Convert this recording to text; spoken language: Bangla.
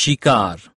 শিকার।